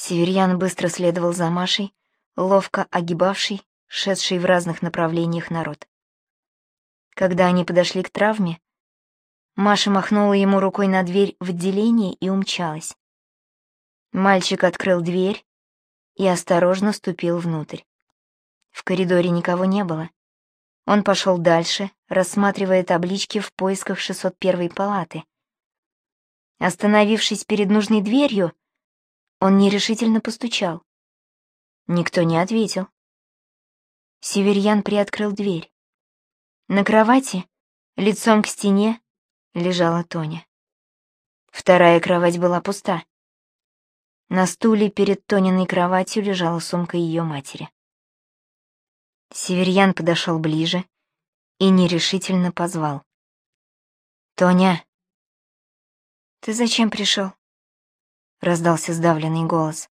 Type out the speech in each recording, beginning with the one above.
Северьян быстро следовал за Машей, ловко огибавший, шедший в разных направлениях народ. Когда они подошли к травме, Маша махнула ему рукой на дверь в отделение и умчалась. Мальчик открыл дверь и осторожно ступил внутрь. В коридоре никого не было. Он пошел дальше, рассматривая таблички в поисках 601 палаты. Остановившись перед нужной дверью, он нерешительно постучал. Никто не ответил. Северьян приоткрыл дверь. На кровати, лицом к стене, лежала Тоня. Вторая кровать была пуста. На стуле перед Тониной кроватью лежала сумка ее матери. Северьян подошел ближе и нерешительно позвал. «Тоня!» «Ты зачем пришел?» — раздался сдавленный голос.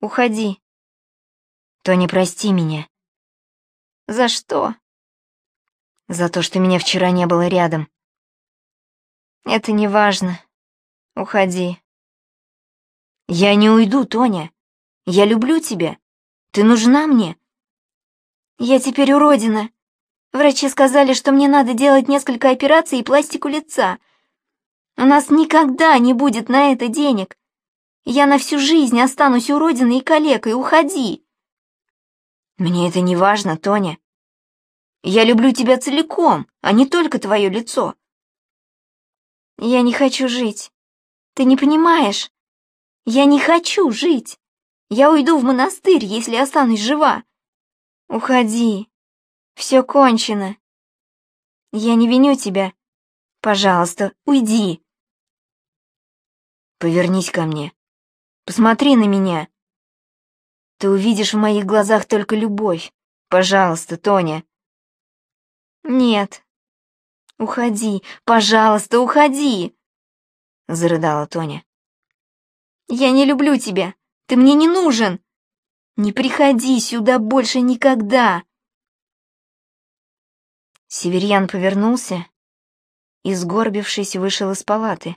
«Уходи!» «Тоня, прости меня!» «За что?» «За то, что меня вчера не было рядом. Это не важно. Уходи. Я не уйду, Тоня. Я люблю тебя. Ты нужна мне. Я теперь уродина. Врачи сказали, что мне надо делать несколько операций и пластику лица. У нас никогда не будет на это денег. Я на всю жизнь останусь уродиной и калекой. Уходи. Мне это не важно, Тоня. Я люблю тебя целиком, а не только твое лицо. Я не хочу жить. Ты не понимаешь? Я не хочу жить. Я уйду в монастырь, если останусь жива. Уходи. Все кончено. Я не виню тебя. Пожалуйста, уйди. Повернись ко мне. Посмотри на меня. Ты увидишь в моих глазах только любовь. Пожалуйста, Тоня. Нет, «Уходи, пожалуйста, уходи!» — зарыдала Тоня. «Я не люблю тебя, ты мне не нужен! Не приходи сюда больше никогда!» Северьян повернулся и, сгорбившись, вышел из палаты.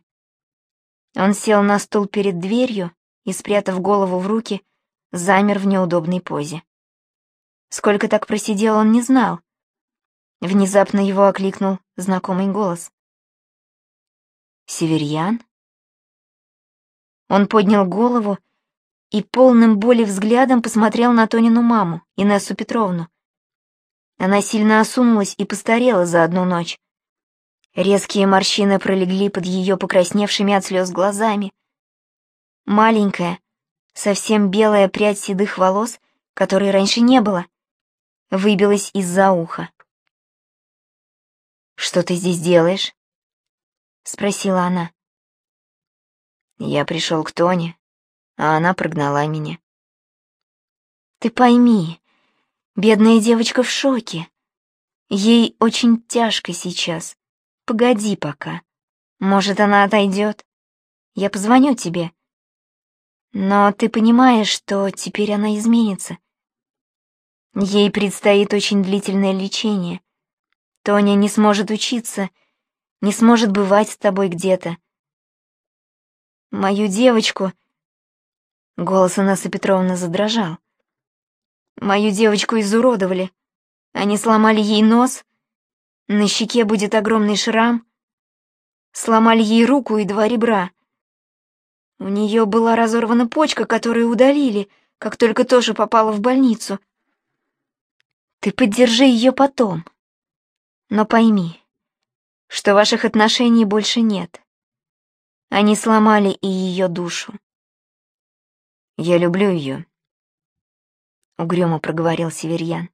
Он сел на стул перед дверью и, спрятав голову в руки, замер в неудобной позе. Сколько так просидел, он не знал. Внезапно его окликнул знакомый голос. «Северьян?» Он поднял голову и полным боли взглядом посмотрел на Тонину маму, Инессу Петровну. Она сильно осунулась и постарела за одну ночь. Резкие морщины пролегли под ее покрасневшими от слез глазами. Маленькая, совсем белая прядь седых волос, которой раньше не было, выбилась из-за уха. «Что ты здесь делаешь?» — спросила она. Я пришел к Тоне, а она прогнала меня. «Ты пойми, бедная девочка в шоке. Ей очень тяжко сейчас. Погоди пока. Может, она отойдет. Я позвоню тебе. Но ты понимаешь, что теперь она изменится. Ей предстоит очень длительное лечение. Тоня не сможет учиться, не сможет бывать с тобой где-то. Мою девочку... Голос Анассы Петровны задрожал. Мою девочку изуродовали. Они сломали ей нос, на щеке будет огромный шрам, сломали ей руку и два ребра. У нее была разорвана почка, которую удалили, как только тоже попала в больницу. Ты поддержи ее потом. Но пойми, что ваших отношений больше нет. Они сломали и ее душу. Я люблю ее, угрюмо проговорил Северьян.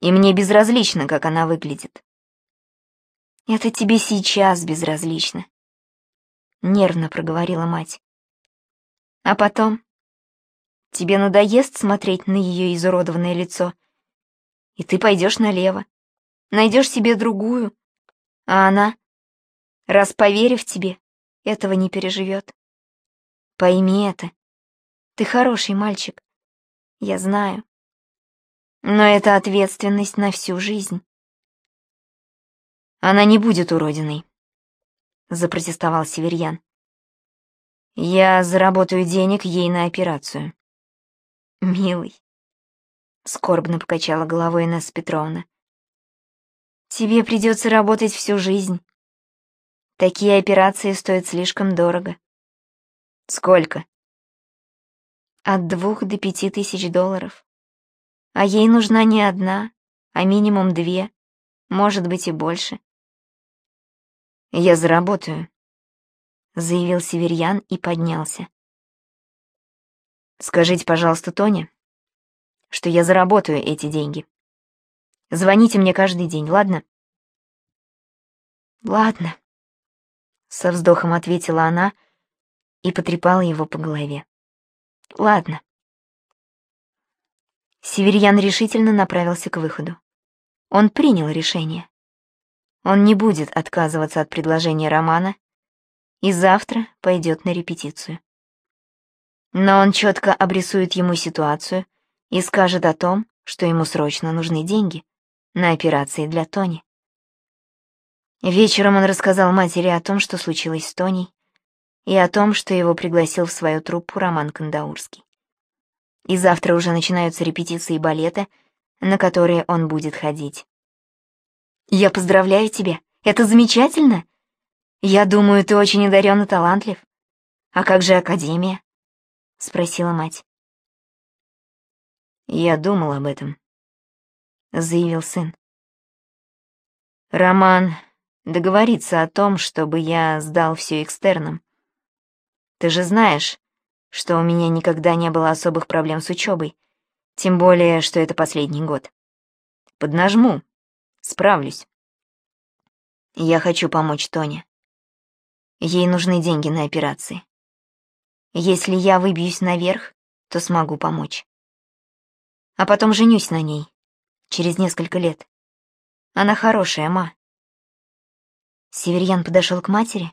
И мне безразлично, как она выглядит. Это тебе сейчас безразлично, нервно проговорила мать. А потом тебе надоест смотреть на ее изуродованное лицо, и ты пойдешь налево найдешь себе другую, а она, раз поверив тебе, этого не переживет. Пойми это. Ты хороший мальчик, я знаю. Но это ответственность на всю жизнь. Она не будет уродиной, запротестовал Северьян. Я заработаю денег ей на операцию. Милый. Скорбно покачала головой Инесса Петровна. Тебе придется работать всю жизнь. Такие операции стоят слишком дорого. Сколько? От двух до пяти тысяч долларов. А ей нужна не одна, а минимум две, может быть и больше. Я заработаю, заявил Северьян и поднялся. Скажите, пожалуйста, Тоне, что я заработаю эти деньги. Звоните мне каждый день, ладно? Ладно, со вздохом ответила она и потрепала его по голове. Ладно. Северьян решительно направился к выходу. Он принял решение. Он не будет отказываться от предложения Романа и завтра пойдет на репетицию. Но он четко обрисует ему ситуацию и скажет о том, что ему срочно нужны деньги на операции для Тони. Вечером он рассказал матери о том, что случилось с Тоней, и о том, что его пригласил в свою труппу Роман Кандаурский. И завтра уже начинаются репетиции балета, на которые он будет ходить. «Я поздравляю тебя, это замечательно!» «Я думаю, ты очень одарен и талантлив. А как же Академия?» — спросила мать. «Я думал об этом», — заявил сын. «Роман договорится о том, чтобы я сдал все экстерном. Ты же знаешь, что у меня никогда не было особых проблем с учебой, тем более, что это последний год. Поднажму, справлюсь. Я хочу помочь Тоне. Ей нужны деньги на операции. Если я выбьюсь наверх, то смогу помочь. А потом женюсь на ней. Через несколько лет. Она хорошая, ма. Северьян подошел к матери,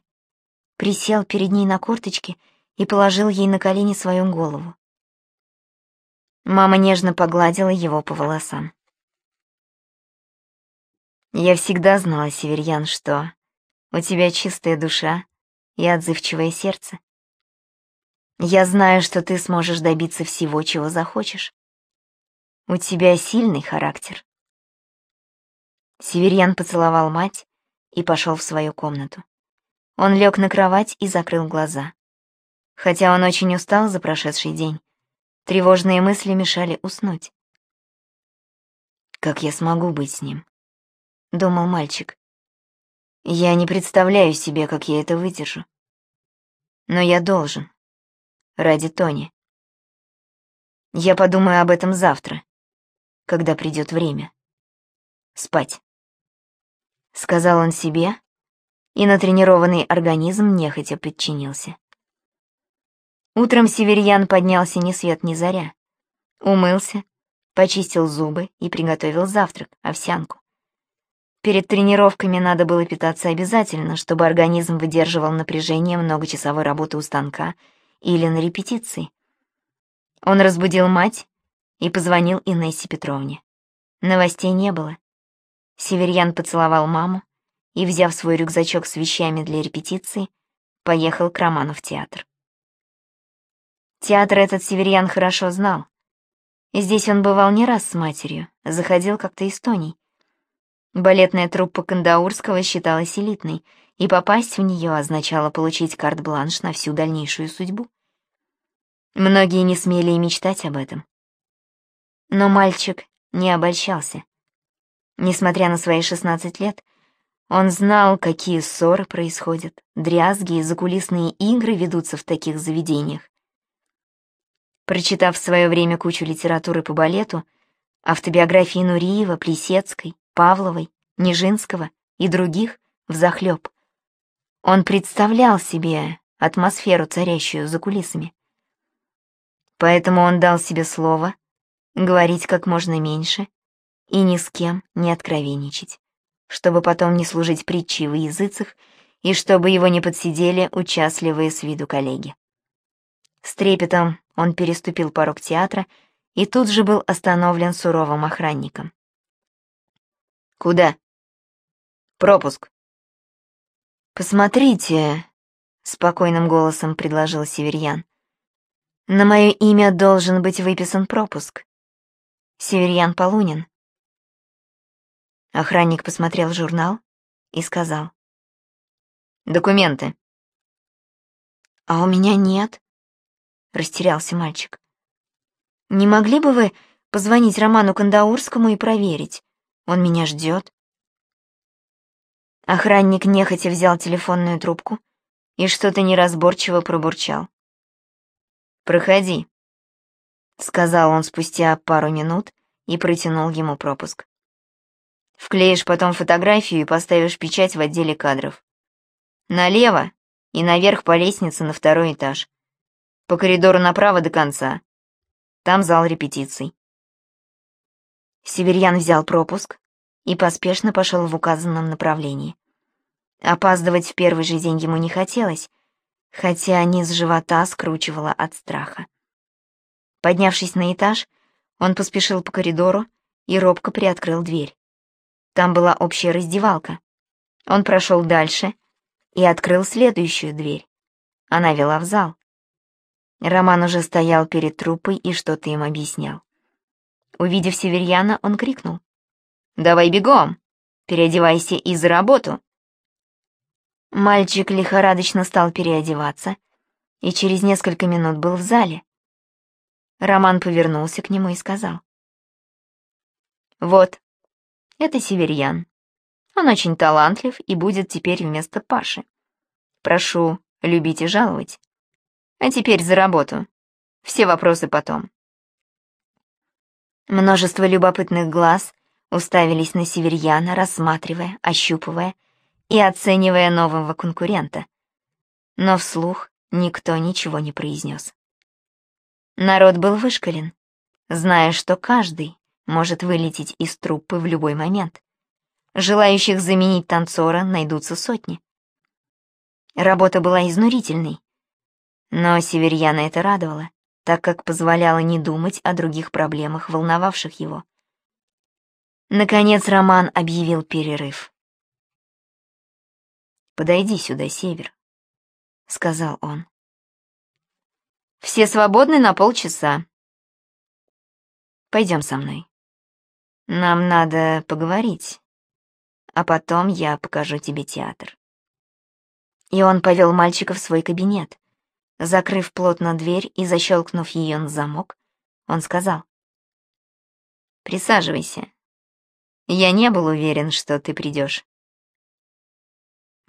присел перед ней на корточки и положил ей на колени свою голову. Мама нежно погладила его по волосам. «Я всегда знала, Северьян, что у тебя чистая душа и отзывчивое сердце. Я знаю, что ты сможешь добиться всего, чего захочешь. У тебя сильный характер. Северьян поцеловал мать и пошел в свою комнату. Он лег на кровать и закрыл глаза. Хотя он очень устал за прошедший день, тревожные мысли мешали уснуть. «Как я смогу быть с ним?» — думал мальчик. Я не представляю себе, как я это выдержу. Но я должен. Ради Тони. Я подумаю об этом завтра, когда придет время. Спать. Сказал он себе, и натренированный организм нехотя подчинился. Утром Северьян поднялся ни свет ни заря. Умылся, почистил зубы и приготовил завтрак, овсянку. Перед тренировками надо было питаться обязательно, чтобы организм выдерживал напряжение многочасовой работы у станка или на репетиции. Он разбудил мать и позвонил Инессе Петровне. Новостей не было. Северьян поцеловал маму и, взяв свой рюкзачок с вещами для репетиции, поехал к Роману в театр. Театр этот Северьян хорошо знал. Здесь он бывал не раз с матерью, заходил как-то из Тоней. Балетная труппа Кандаурского считалась элитной, и попасть в нее означало получить карт-бланш на всю дальнейшую судьбу. Многие не смели и мечтать об этом. Но мальчик не обольщался. Несмотря на свои 16 лет, он знал, какие ссоры происходят, дрязги и закулисные игры ведутся в таких заведениях. Прочитав в свое время кучу литературы по балету, автобиографии Нуриева, Плесецкой, Павловой, Нижинского и других взахлеб. Он представлял себе атмосферу, царящую за кулисами. Поэтому он дал себе слово говорить как можно меньше и ни с кем не откровенничать, чтобы потом не служить притчей в языцах и чтобы его не подсидели участливые с виду коллеги. С трепетом он переступил порог театра и тут же был остановлен суровым охранником. «Куда?» «Пропуск». «Посмотрите», — спокойным голосом предложил Северьян. На мое имя должен быть выписан пропуск. Северьян Полунин. Охранник посмотрел журнал и сказал. «Документы». «А у меня нет», — растерялся мальчик. «Не могли бы вы позвонить Роману Кандаурскому и проверить? Он меня ждет». Охранник нехотя взял телефонную трубку и что-то неразборчиво пробурчал. «Проходи», — сказал он спустя пару минут и протянул ему пропуск. «Вклеишь потом фотографию и поставишь печать в отделе кадров. Налево и наверх по лестнице на второй этаж. По коридору направо до конца. Там зал репетиций». Северьян взял пропуск, и поспешно пошел в указанном направлении. Опаздывать в первый же день ему не хотелось, хотя низ живота скручивало от страха. Поднявшись на этаж, он поспешил по коридору и робко приоткрыл дверь. Там была общая раздевалка. Он прошел дальше и открыл следующую дверь. Она вела в зал. Роман уже стоял перед трупой и что-то им объяснял. Увидев северьяна, он крикнул. Давай бегом, переодевайся и за работу. Мальчик лихорадочно стал переодеваться и через несколько минут был в зале. Роман повернулся к нему и сказал. «Вот, это Северьян. Он очень талантлив и будет теперь вместо Паши. Прошу любить и жаловать. А теперь за работу. Все вопросы потом». Множество любопытных глаз уставились на Северьяна, рассматривая, ощупывая и оценивая нового конкурента. Но вслух никто ничего не произнес. Народ был вышкален, зная, что каждый может вылететь из труппы в любой момент. Желающих заменить танцора найдутся сотни. Работа была изнурительной, но Северьяна это радовало, так как позволяло не думать о других проблемах, волновавших его. Наконец Роман объявил перерыв. «Подойди сюда, Север», — сказал он. «Все свободны на полчаса. Пойдем со мной. Нам надо поговорить, а потом я покажу тебе театр». И он повел мальчика в свой кабинет. Закрыв плотно дверь и защелкнув ее на замок, он сказал. «Присаживайся. Я не был уверен, что ты придешь.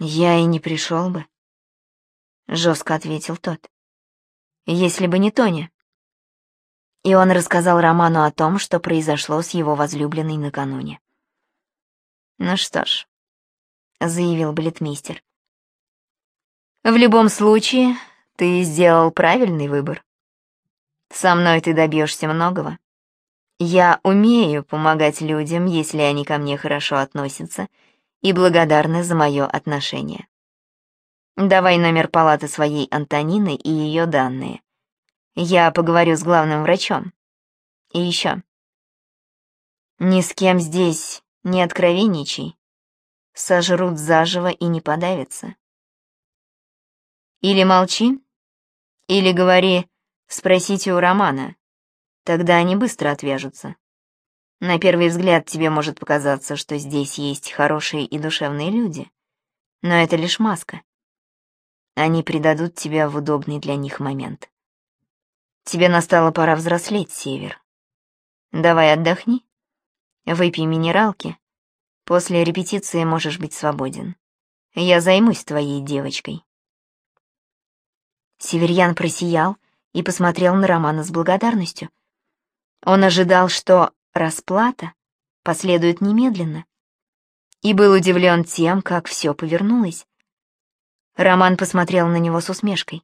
Я и не пришел бы, жестко ответил тот. Если бы не Тоня. И он рассказал Роману о том, что произошло с его возлюбленной накануне. Ну что ж, заявил балетмейстер. В любом случае, ты сделал правильный выбор. Со мной ты добьешься многого. Я умею помогать людям, если они ко мне хорошо относятся и благодарны за мое отношение. Давай номер палаты своей Антонины и ее данные. Я поговорю с главным врачом. И еще. Ни с кем здесь не откровенничай. Сожрут заживо и не подавятся. Или молчи, или говори, спросите у Романа. Тогда они быстро отвяжутся. На первый взгляд тебе может показаться, что здесь есть хорошие и душевные люди, но это лишь маска. Они предадут тебя в удобный для них момент. Тебе настала пора взрослеть, Север. Давай отдохни, выпей минералки. После репетиции можешь быть свободен. Я займусь твоей девочкой. Северьян просиял и посмотрел на Романа с благодарностью. Он ожидал, что расплата последует немедленно, и был удивлен тем, как все повернулось. Роман посмотрел на него с усмешкой.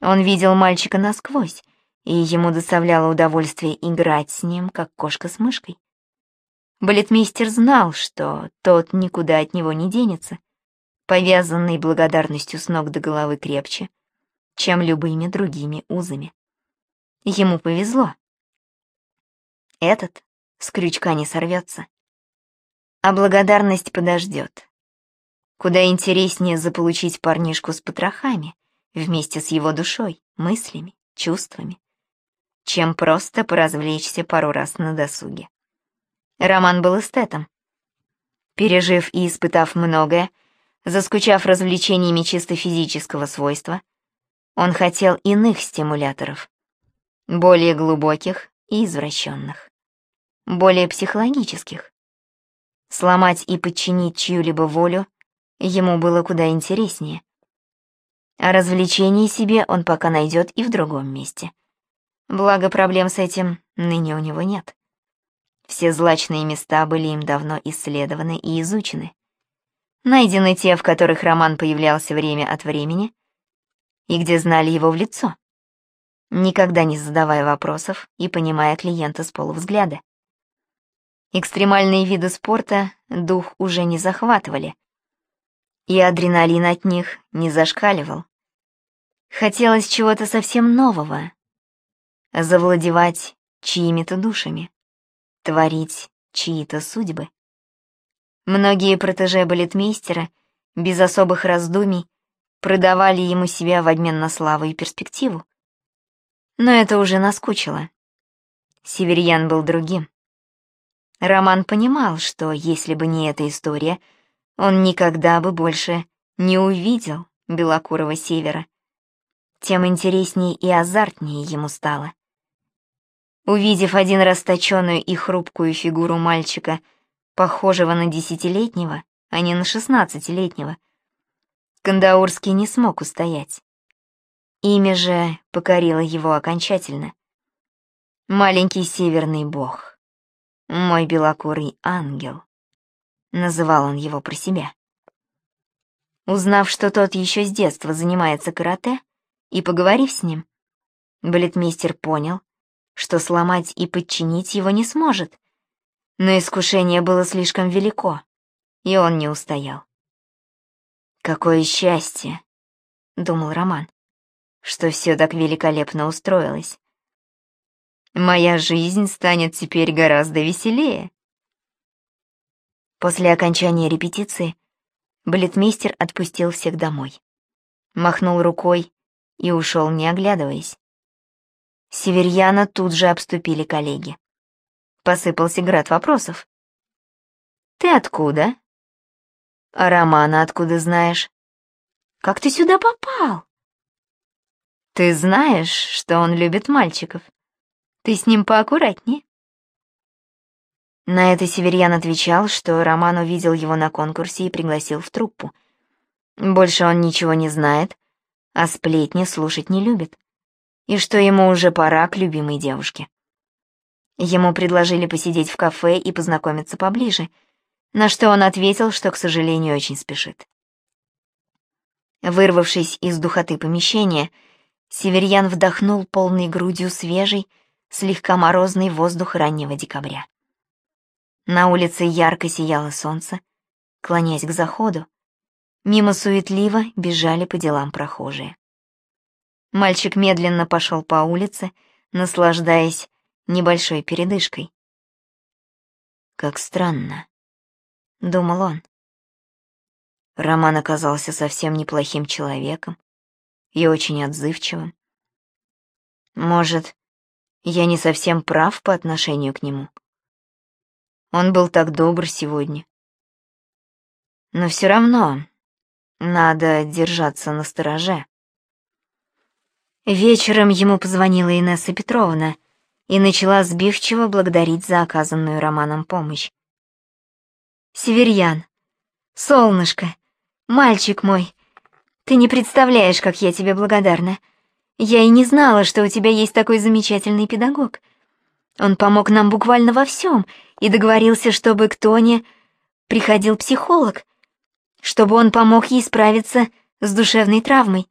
Он видел мальчика насквозь, и ему доставляло удовольствие играть с ним, как кошка с мышкой. Балетмейстер знал, что тот никуда от него не денется, повязанный благодарностью с ног до головы крепче, чем любыми другими узами. Ему повезло. Этот с крючка не сорвется. А благодарность подождет. Куда интереснее заполучить парнишку с потрохами, вместе с его душой, мыслями, чувствами, чем просто поразвлечься пару раз на досуге. Роман был эстетом. Пережив и испытав многое, заскучав развлечениями чисто физического свойства, он хотел иных стимуляторов, более глубоких и извращенных, более психологических. Сломать и подчинить чью-либо волю ему было куда интереснее. А развлечение себе он пока найдет и в другом месте. Благо проблем с этим ныне у него нет. Все злачные места были им давно исследованы и изучены. Найдены те, в которых Роман появлялся время от времени, и где знали его в лицо, никогда не задавая вопросов и понимая клиента с полувзгляда. Экстремальные виды спорта дух уже не захватывали, и адреналин от них не зашкаливал. Хотелось чего-то совсем нового, завладевать чьими-то душами, творить чьи-то судьбы. Многие протеже балетмейстера без особых раздумий продавали ему себя в обмен на славу и перспективу. Но это уже наскучило. Северьян был другим. Роман понимал, что если бы не эта история — он никогда бы больше не увидел белокурого севера. Тем интереснее и азартнее ему стало. Увидев один раз точеную и хрупкую фигуру мальчика, похожего на десятилетнего, а не на шестнадцатилетнего, Кандаурский не смог устоять. Имя же покорило его окончательно. Маленький северный бог, мой белокурый ангел называл он его про себя. Узнав, что тот еще с детства занимается карате, и поговорив с ним, балетмейстер понял, что сломать и подчинить его не сможет, но искушение было слишком велико, и он не устоял. «Какое счастье!» — думал Роман, — что все так великолепно устроилось. «Моя жизнь станет теперь гораздо веселее». После окончания репетиции балетмейстер отпустил всех домой. Махнул рукой и ушел, не оглядываясь. Северьяна тут же обступили коллеги. Посыпался град вопросов. «Ты откуда?» «А Романа откуда знаешь?» «Как ты сюда попал?» «Ты знаешь, что он любит мальчиков. Ты с ним поаккуратнее». На это Северьян отвечал, что Роман увидел его на конкурсе и пригласил в труппу. Больше он ничего не знает, а сплетни слушать не любит, и что ему уже пора к любимой девушке. Ему предложили посидеть в кафе и познакомиться поближе, на что он ответил, что, к сожалению, очень спешит. Вырвавшись из духоты помещения, Северьян вдохнул полной грудью свежий, слегка морозный воздух раннего декабря. На улице ярко сияло солнце, клонясь к заходу. Мимо суетливо бежали по делам прохожие. Мальчик медленно пошел по улице, наслаждаясь небольшой передышкой. «Как странно», — думал он. Роман оказался совсем неплохим человеком и очень отзывчивым. Может, я не совсем прав по отношению к нему. Он был так добр сегодня. Но все равно надо держаться на стороже. Вечером ему позвонила Инесса Петровна и начала сбивчиво благодарить за оказанную Романом помощь. «Северьян, солнышко, мальчик мой, ты не представляешь, как я тебе благодарна. Я и не знала, что у тебя есть такой замечательный педагог. Он помог нам буквально во всем и договорился, чтобы к Тоне приходил психолог, чтобы он помог ей справиться с душевной травмой.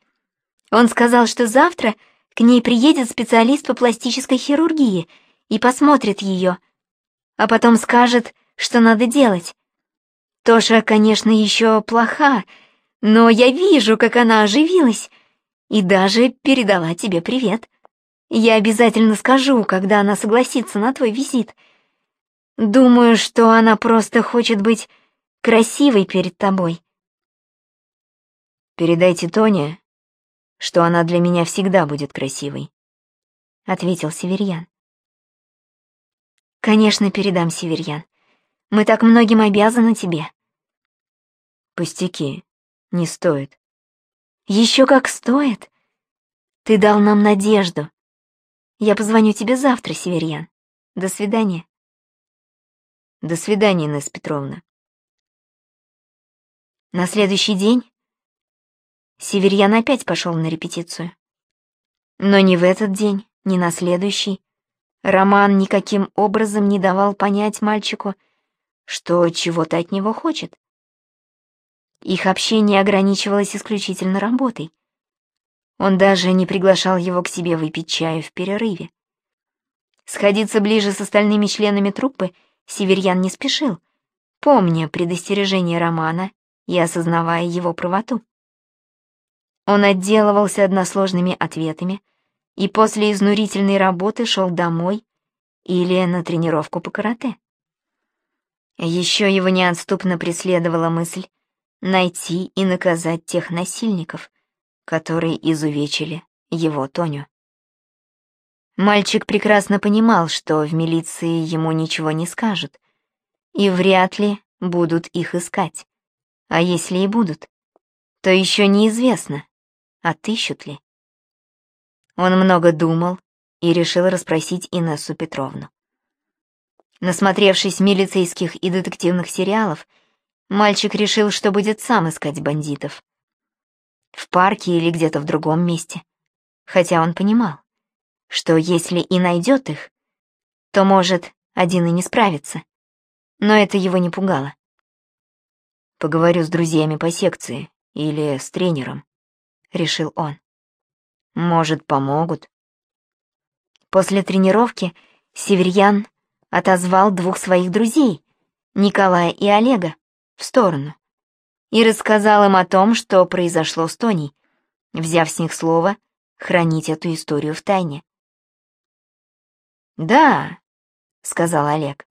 Он сказал, что завтра к ней приедет специалист по пластической хирургии и посмотрит ее, а потом скажет, что надо делать. Тоша, конечно, еще плоха, но я вижу, как она оживилась и даже передала тебе привет. Я обязательно скажу, когда она согласится на твой визит. Думаю, что она просто хочет быть красивой перед тобой. «Передайте Тоне, что она для меня всегда будет красивой», — ответил Северьян. «Конечно, передам, Северьян. Мы так многим обязаны тебе». «Пустяки, не стоит». «Еще как стоит. Ты дал нам надежду. Я позвоню тебе завтра, Северьян. До свидания». «До свидания, Инесса Петровна». На следующий день Северьян опять пошел на репетицию. Но ни в этот день, ни на следующий Роман никаким образом не давал понять мальчику, что чего-то от него хочет. Их общение ограничивалось исключительно работой. Он даже не приглашал его к себе выпить чаю в перерыве. Сходиться ближе с остальными членами труппы Северьян не спешил, помня предостережение Романа и осознавая его правоту. Он отделывался односложными ответами и после изнурительной работы шел домой или на тренировку по карате. Еще его неотступно преследовала мысль найти и наказать тех насильников, которые изувечили его Тоню. Мальчик прекрасно понимал, что в милиции ему ничего не скажут, и вряд ли будут их искать. А если и будут, то еще неизвестно, отыщут ли. Он много думал и решил расспросить Инессу Петровну. Насмотревшись милицейских и детективных сериалов, мальчик решил, что будет сам искать бандитов. В парке или где-то в другом месте. Хотя он понимал, что если и найдет их, то, может, один и не справится. Но это его не пугало. Поговорю с друзьями по секции или с тренером, решил он. Может, помогут. После тренировки Северьян отозвал двух своих друзей, Николая и Олега, в сторону и рассказал им о том, что произошло с Тоней, взяв с них слово хранить эту историю в тайне. «Да», — сказал Олег.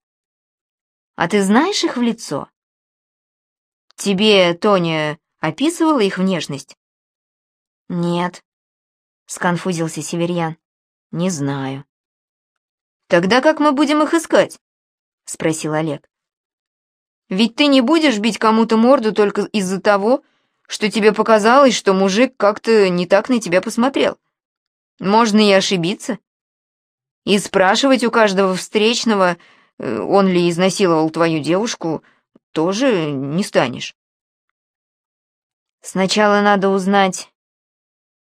«А ты знаешь их в лицо?» Тебе Тоня описывала их внешность? Нет, сконфузился Северьян. Не знаю. Тогда как мы будем их искать? Спросил Олег. Ведь ты не будешь бить кому-то морду только из-за того, что тебе показалось, что мужик как-то не так на тебя посмотрел. Можно и ошибиться. И спрашивать у каждого встречного, э, он ли изнасиловал твою девушку, тоже не станешь. Сначала надо узнать,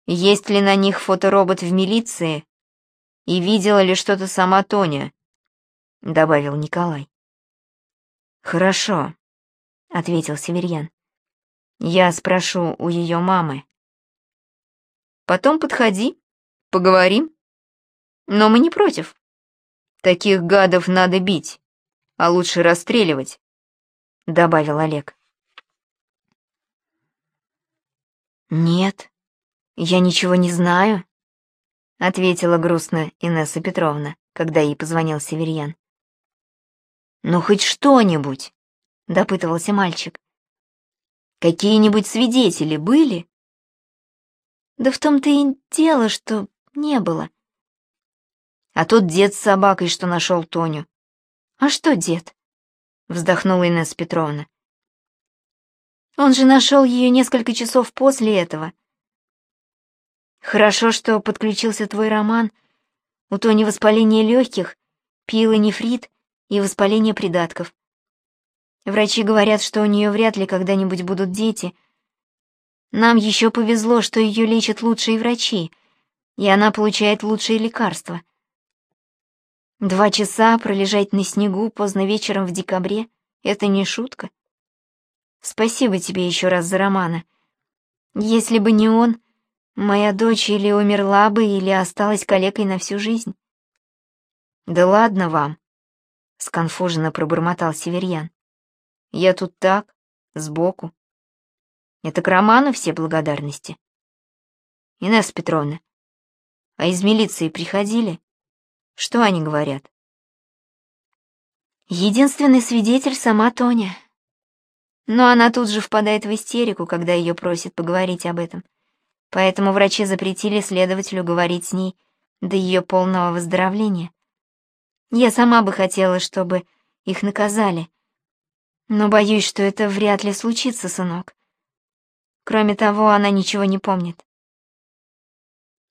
есть ли на них фоторобот в милиции и видела ли что-то сама Тоня, — добавил Николай. «Хорошо», — ответил Северьян. «Я спрошу у ее мамы». «Потом подходи, поговорим. Но мы не против. Таких гадов надо бить, а лучше расстреливать. — добавил Олег. «Нет, я ничего не знаю», — ответила грустно Инесса Петровна, когда ей позвонил Северьян. «Ну, хоть что-нибудь», — допытывался мальчик. «Какие-нибудь свидетели были?» «Да в том-то и дело, что не было». «А тот дед с собакой, что нашел Тоню?» «А что дед?» вздохнула Инесса Петровна. Он же нашел ее несколько часов после этого. Хорошо, что подключился твой роман. У Тони воспаление легких, пилонефрит и воспаление придатков. Врачи говорят, что у нее вряд ли когда-нибудь будут дети. Нам еще повезло, что ее лечат лучшие врачи, и она получает лучшие лекарства — Два часа пролежать на снегу поздно вечером в декабре — это не шутка. Спасибо тебе еще раз за Романа. Если бы не он, моя дочь или умерла бы, или осталась калекой на всю жизнь. Да ладно вам, — сконфуженно пробормотал Северьян. Я тут так, сбоку. Это к Роману все благодарности. Инесса Петровна, а из милиции приходили? Что они говорят? Единственный свидетель сама Тоня. Но она тут же впадает в истерику, когда ее просят поговорить об этом. Поэтому врачи запретили следователю говорить с ней до ее полного выздоровления. Я сама бы хотела, чтобы их наказали. Но боюсь, что это вряд ли случится, сынок. Кроме того, она ничего не помнит.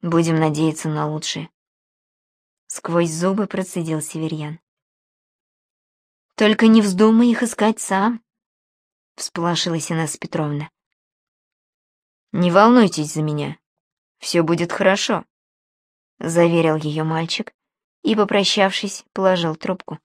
Будем надеяться на лучшее. Сквозь зубы процедил Северьян. Только не вздумай их искать сам, всполошилась Инесса Петровна. Не волнуйтесь за меня. Все будет хорошо, заверил ее мальчик и, попрощавшись, положил трубку.